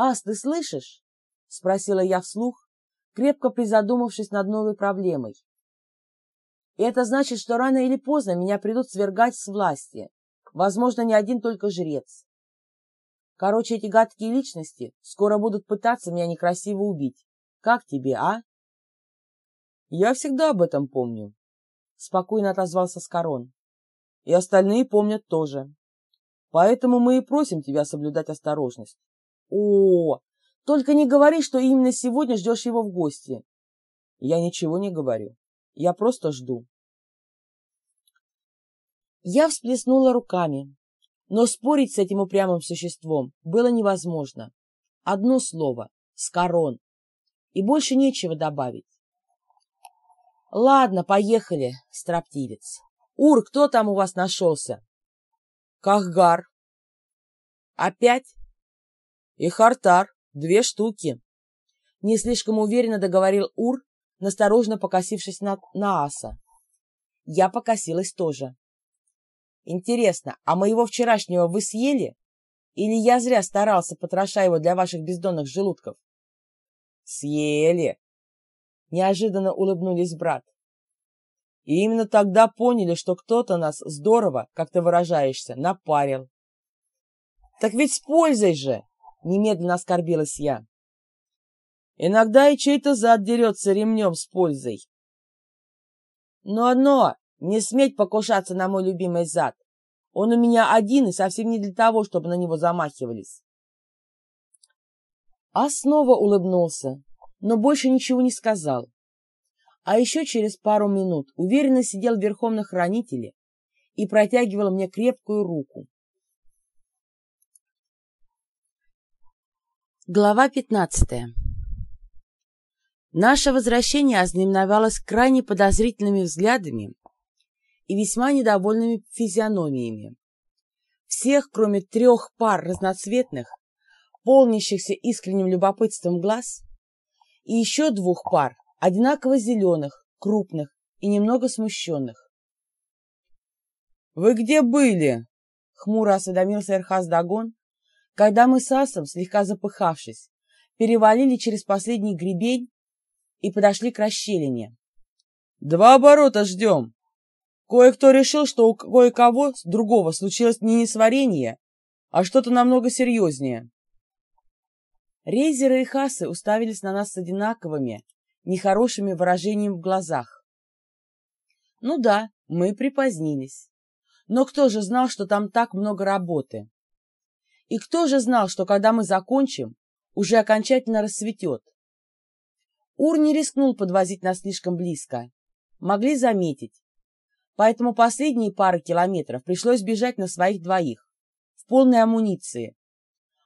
«Ас, ты слышишь?» — спросила я вслух, крепко призадумавшись над новой проблемой. И это значит, что рано или поздно меня придут свергать с власти, возможно, не один только жрец. Короче, эти гадкие личности скоро будут пытаться меня некрасиво убить. Как тебе, а? Я всегда об этом помню, спокойно отозвался Скорон. И остальные помнят тоже. Поэтому мы и просим тебя соблюдать осторожность. О, только не говори, что именно сегодня ждешь его в гости. Я ничего не говорю. Я просто жду. Я всплеснула руками, но спорить с этим упрямым существом было невозможно. Одно слово — скорон. И больше нечего добавить. Ладно, поехали, строптивец. Ур, кто там у вас нашелся? Кахгар. Опять? И Хартар. Две штуки. Не слишком уверенно договорил Ур, насторожно покосившись на, на аса. Я покосилась тоже. Интересно, а моего вчерашнего вы съели? Или я зря старался, потроша его для ваших бездонных желудков? Съели. Неожиданно улыбнулись брат. И именно тогда поняли, что кто-то нас здорово, как ты выражаешься, напарил. Так ведь с пользой же! Немедленно оскорбилась я. Иногда и чей-то зад дерется ремнем с пользой. Но одно не сметь покушаться на мой любимый зад. Он у меня один и совсем не для того, чтобы на него замахивались. А снова улыбнулся, но больше ничего не сказал. А еще через пару минут уверенно сидел верхом на хранителе и протягивал мне крепкую руку. Глава пятнадцатая Наше возвращение ознаменовалось крайне подозрительными взглядами и весьма недовольными физиономиями. Всех, кроме трех пар разноцветных, полнящихся искренним любопытством глаз, и еще двух пар, одинаково зеленых, крупных и немного смущенных. «Вы где были?» — хмуро осведомился Эрхаз Дагон, когда мы с Асом, слегка запыхавшись, перевалили через последний гребень и подошли к расщелине. «Два оборота ждем!» Кое-кто решил, что у кое-кого другого случилось не несварение, а что-то намного серьезнее. Рейзеры и хасы уставились на нас с одинаковыми, нехорошими выражениями в глазах. Ну да, мы припозднились. Но кто же знал, что там так много работы? И кто же знал, что когда мы закончим, уже окончательно рассветет? Ур не рискнул подвозить нас слишком близко. Могли заметить, поэтому последние пары километров пришлось бежать на своих двоих, в полной амуниции.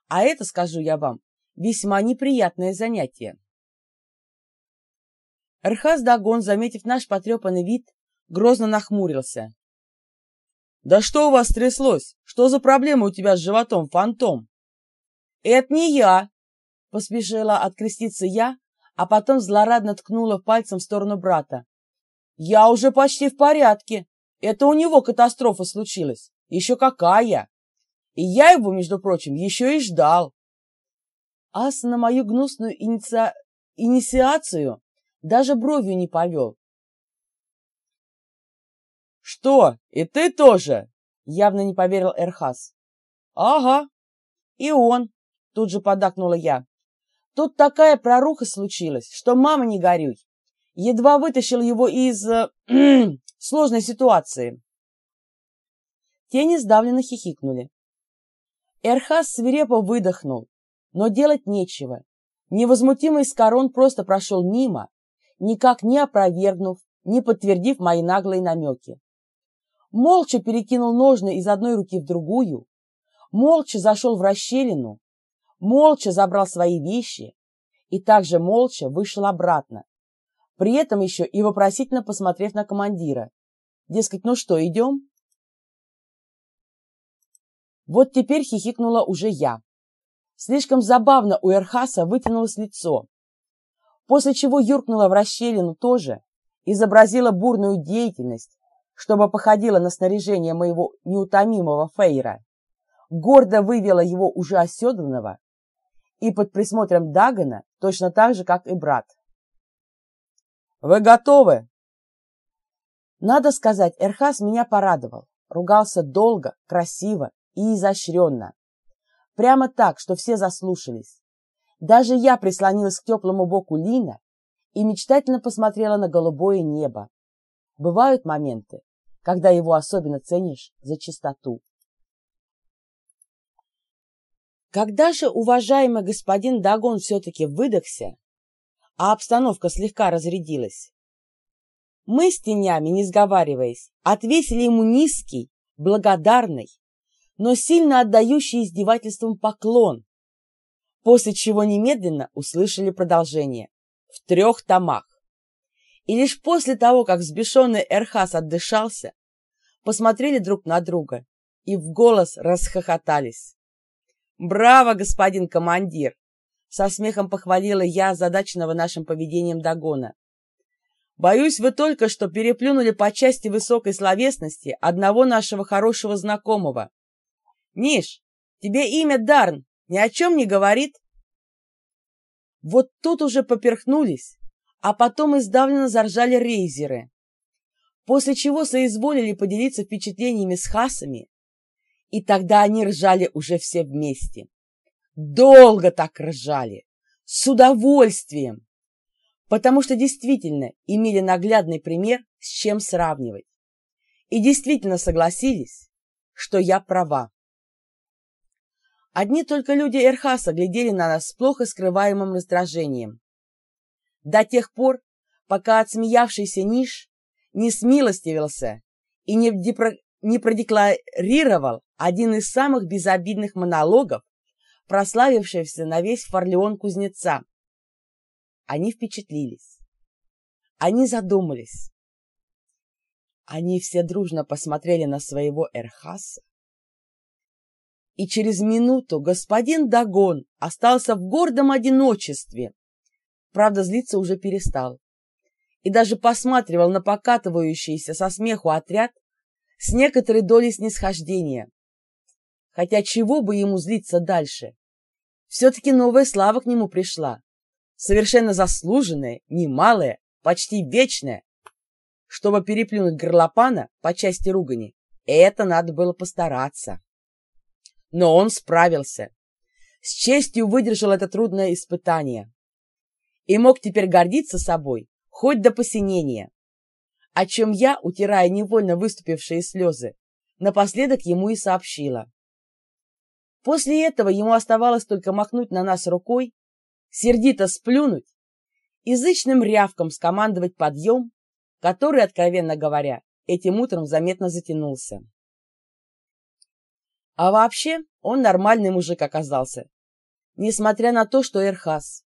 А это, скажу я вам, весьма неприятное занятие. Эрхаз Дагон, заметив наш потрепанный вид, грозно нахмурился. «Да что у вас тряслось? Что за проблема у тебя с животом, фантом?» «Это не я!» — поспешила откреститься я, а потом злорадно ткнула пальцем в сторону брата. Я уже почти в порядке. Это у него катастрофа случилась. Еще какая! И я его, между прочим, еще и ждал. Ас на мою гнусную иници... инициацию даже бровью не повел. «Что, и ты тоже?» — явно не поверил Эрхас. «Ага, и он», — тут же подакнула я. «Тут такая проруха случилась, что мама не горюй едва вытащил его из э, сложной ситуации. Тени сдавленно хихикнули. Эрхас свирепо выдохнул, но делать нечего. Невозмутимый Скорон просто прошел мимо, никак не опровергнув, не подтвердив мои наглые намеки. Молча перекинул ножны из одной руки в другую, молча зашел в расщелину, молча забрал свои вещи и также молча вышел обратно, при этом еще и вопросительно посмотрев на командира. Дескать, ну что, идем? Вот теперь хихикнула уже я. Слишком забавно у Эрхаса вытянулось лицо, после чего юркнула в расщелину тоже, изобразила бурную деятельность, чтобы походило на снаряжение моего неутомимого Фейра, гордо вывела его уже оседанного и под присмотром Дагана точно так же, как и брат. «Вы готовы?» Надо сказать, Эрхас меня порадовал. Ругался долго, красиво и изощренно. Прямо так, что все заслушались. Даже я прислонилась к теплому боку Лина и мечтательно посмотрела на голубое небо. Бывают моменты, когда его особенно ценишь за чистоту. Когда же уважаемый господин Дагон все-таки выдохся, а обстановка слегка разрядилась, мы с тенями, не сговариваясь, отвесили ему низкий, благодарный, но сильно отдающий издевательством поклон, после чего немедленно услышали продолжение в трех томах. И лишь после того, как взбешенный Эрхас отдышался, посмотрели друг на друга и в голос расхохотались. «Браво, господин командир!» Со смехом похвалила я озадаченного нашим поведением Дагона. «Боюсь, вы только что переплюнули по части высокой словесности одного нашего хорошего знакомого. Ниш, тебе имя Дарн ни о чем не говорит?» Вот тут уже поперхнулись, а потом издавленно заржали рейзеры, после чего соизволили поделиться впечатлениями с хасами и тогда они ржали уже все вместе. Долго так ржали, с удовольствием, потому что действительно имели наглядный пример, с чем сравнивать. И действительно согласились, что я права. Одни только люди Эрхаса глядели на нас с плохо скрываемым раздражением. До тех пор, пока отсмеявшийся Ниш не смилостивился и не, депро... не продекларировал один из самых безобидных монологов, прославившийся на весь форлеон кузнеца. Они впечатлились. Они задумались. Они все дружно посмотрели на своего Эрхаса. И через минуту господин Дагон остался в гордом одиночестве. Правда, злиться уже перестал. И даже посматривал на покатывающийся со смеху отряд с некоторой долей снисхождения. Хотя чего бы ему злиться дальше? Все-таки новая слава к нему пришла. Совершенно заслуженная, немалая, почти вечная. Чтобы переплюнуть горлопана по части ругани, это надо было постараться. Но он справился. С честью выдержал это трудное испытание. И мог теперь гордиться собой, хоть до посинения. О чем я, утирая невольно выступившие слезы, напоследок ему и сообщила. После этого ему оставалось только махнуть на нас рукой, сердито сплюнуть, язычным рявком скомандовать подъем, который, откровенно говоря, этим утром заметно затянулся. А вообще он нормальный мужик оказался, несмотря на то, что Эрхас.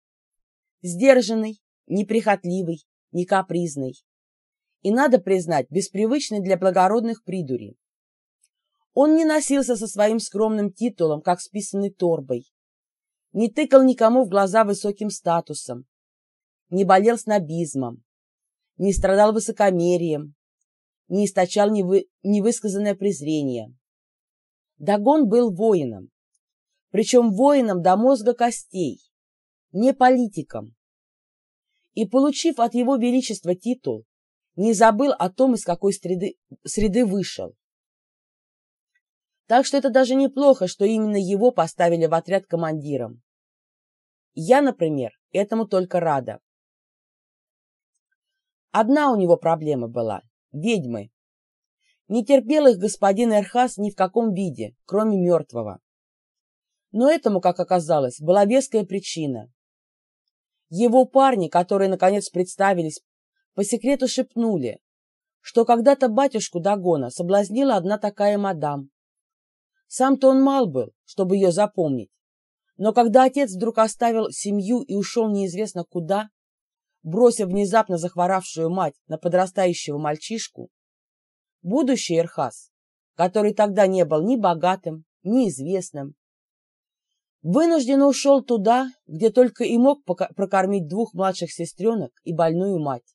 Сдержанный, неприхотливый, не капризный. И, надо признать, беспривычный для благородных придурей. Он не носился со своим скромным титулом, как с писаной торбой, не тыкал никому в глаза высоким статусом, не болел снобизмом, не страдал высокомерием, не источал невы... невысказанное презрение. Дагон был воином, причем воином до мозга костей, не политиком. И, получив от его величества титул, не забыл о том, из какой среды, среды вышел. Так что это даже неплохо, что именно его поставили в отряд командиром. Я, например, этому только рада. Одна у него проблема была – ведьмы. Не терпел их господин Эрхас ни в каком виде, кроме мертвого. Но этому, как оказалось, была веская причина. Его парни, которые наконец представились, по секрету шепнули, что когда-то батюшку Дагона соблазнила одна такая мадам, сам-то он мал был, чтобы ее запомнить. Но когда отец вдруг оставил семью и ушел неизвестно куда, бросив внезапно захворавшую мать на подрастающего мальчишку, будущий Эрхас, который тогда не был ни богатым, ни известным, вынужденно ушел туда, где только и мог прокормить двух младших сестренок и больную мать.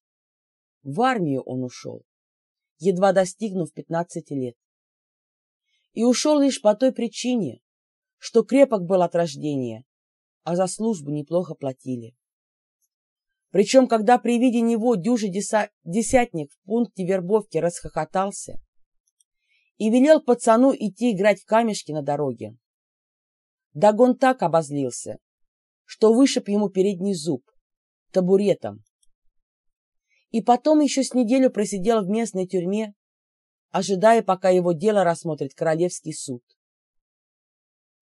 В армию он ушел, едва достигнув 15 лет и ушел лишь по той причине, что крепок был от рождения а за службу неплохо платили. Причем, когда при виде него дюжий десятник в пункте вербовки расхохотался и велел пацану идти играть в камешки на дороге, Дагон так обозлился, что вышиб ему передний зуб табуретом. И потом еще с неделю просидел в местной тюрьме, ожидая, пока его дело рассмотрит Королевский суд.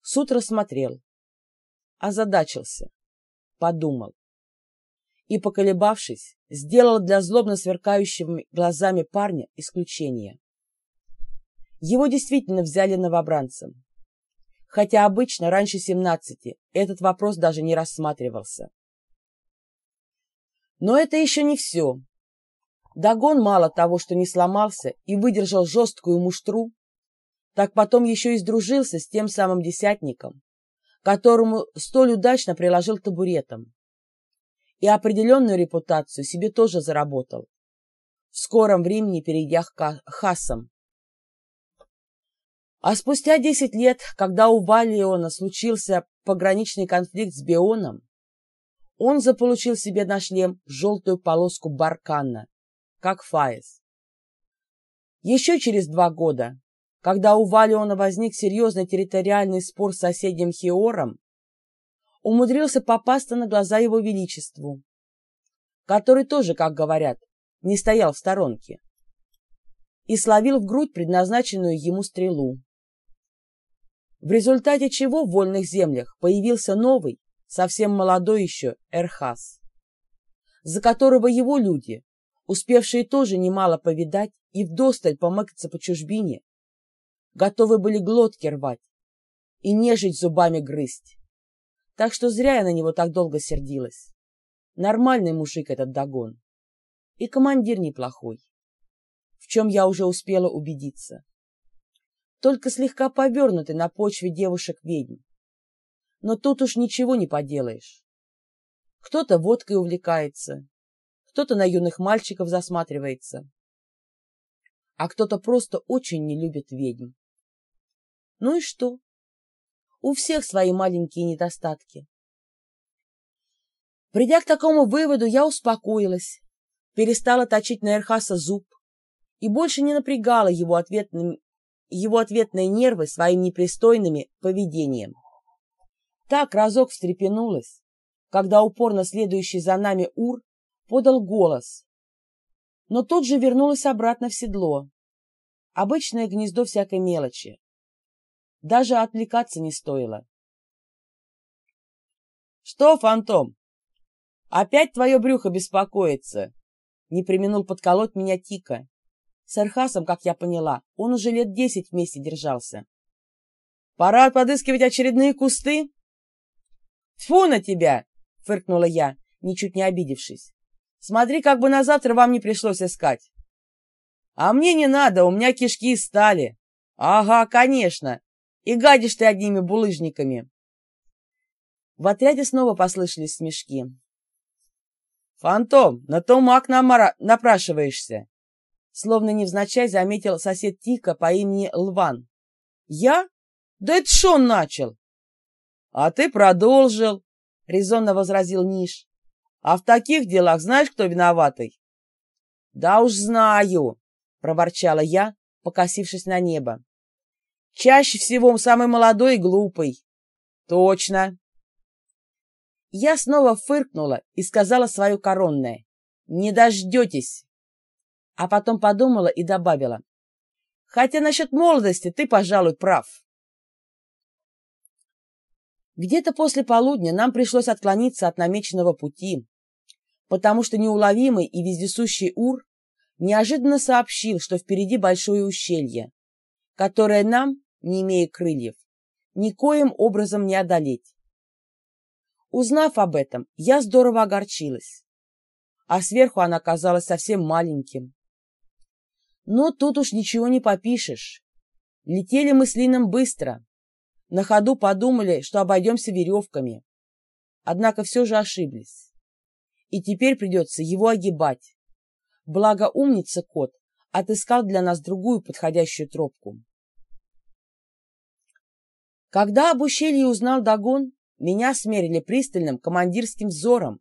Суд рассмотрел, озадачился, подумал и, поколебавшись, сделал для злобно сверкающими глазами парня исключение. Его действительно взяли новобранцем, хотя обычно раньше семнадцати этот вопрос даже не рассматривался. Но это еще не все. Дагон мало того, что не сломался и выдержал жесткую муштру, так потом еще и сдружился с тем самым десятником, которому столь удачно приложил табуретом и определенную репутацию себе тоже заработал, в скором времени перейдя к хасам. А спустя десять лет, когда у Валиона случился пограничный конфликт с Бионом, он заполучил себе на шлем желтую полоску Баркана, как Фаис. Еще через два года, когда у Валиона возник серьезный территориальный спор с соседним Хиором, умудрился попасться на глаза его величеству, который тоже, как говорят, не стоял в сторонке, и словил в грудь предназначенную ему стрелу. В результате чего в вольных землях появился новый, совсем молодой еще Эрхас, за которого его люди, успевшие тоже немало повидать и вдосталь помыкаться по чужбине, готовы были глотки рвать и нежить зубами грызть. Так что зря я на него так долго сердилась. Нормальный мужик этот Дагон. И командир неплохой. В чем я уже успела убедиться. Только слегка повернутый на почве девушек-ведьм. Но тут уж ничего не поделаешь. Кто-то водкой увлекается, кто-то на юных мальчиков засматривается, а кто-то просто очень не любит ведьм. Ну и что? У всех свои маленькие недостатки. Придя к такому выводу, я успокоилась, перестала точить на Эрхаса зуб и больше не напрягала его, ответным, его ответные нервы своим непристойными поведением. Так разок встрепенулась, когда упорно следующий за нами Ур подал голос, но тут же вернулась обратно в седло. Обычное гнездо всякой мелочи. Даже отвлекаться не стоило. «Что, фантом? Опять твое брюхо беспокоится?» Не применул подколоть меня Тика. С Архасом, как я поняла, он уже лет десять вместе держался. «Пора подыскивать очередные кусты?» «Тьфу на тебя!» — фыркнула я, ничуть не обидевшись. «Смотри, как бы на завтра вам не пришлось искать». «А мне не надо, у меня кишки стали». «Ага, конечно. И гадишь ты одними булыжниками. В отряде снова послышались смешки. «Фантом, на то маг намара... напрашиваешься!» Словно невзначай заметил сосед Тика по имени Лван. «Я? Да это что он начал?» «А ты продолжил», — резонно возразил Ниш. «А в таких делах знаешь, кто виноватый?» «Да уж знаю», — проворчала я, покосившись на небо. Чаще всего самый молодой и глупый. Точно. Я снова фыркнула и сказала свое коронное. Не дождетесь. А потом подумала и добавила. Хотя насчет молодости ты, пожалуй, прав. Где-то после полудня нам пришлось отклониться от намеченного пути, потому что неуловимый и вездесущий Ур неожиданно сообщил, что впереди большое ущелье, которое нам, не имея крыльев, никоим образом не одолеть. Узнав об этом, я здорово огорчилась, а сверху она казалась совсем маленьким. Но тут уж ничего не попишешь. Летели мы с Лином быстро. На ходу подумали, что обойдемся веревками. Однако все же ошиблись. И теперь придется его огибать. Благо умница кот отыскал для нас другую подходящую тропку. Когда об ущелье узнал Дагон, Меня смерили пристальным командирским взором.